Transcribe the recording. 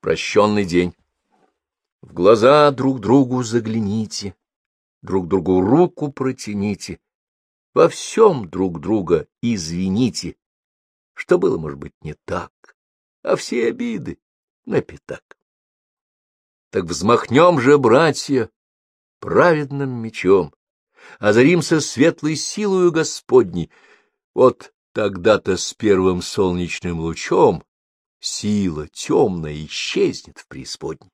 прощенный день. В глаза друг другу загляните, друг другу руку протяните, во всем друг друга извините, что было, может быть, не так, а все обиды на пятак. Так взмахнем же, братья, праведным мечом, озаримся светлой силою Господней, вот тогда-то с первым солнечным лучом сила темная исчезнет в преисподней.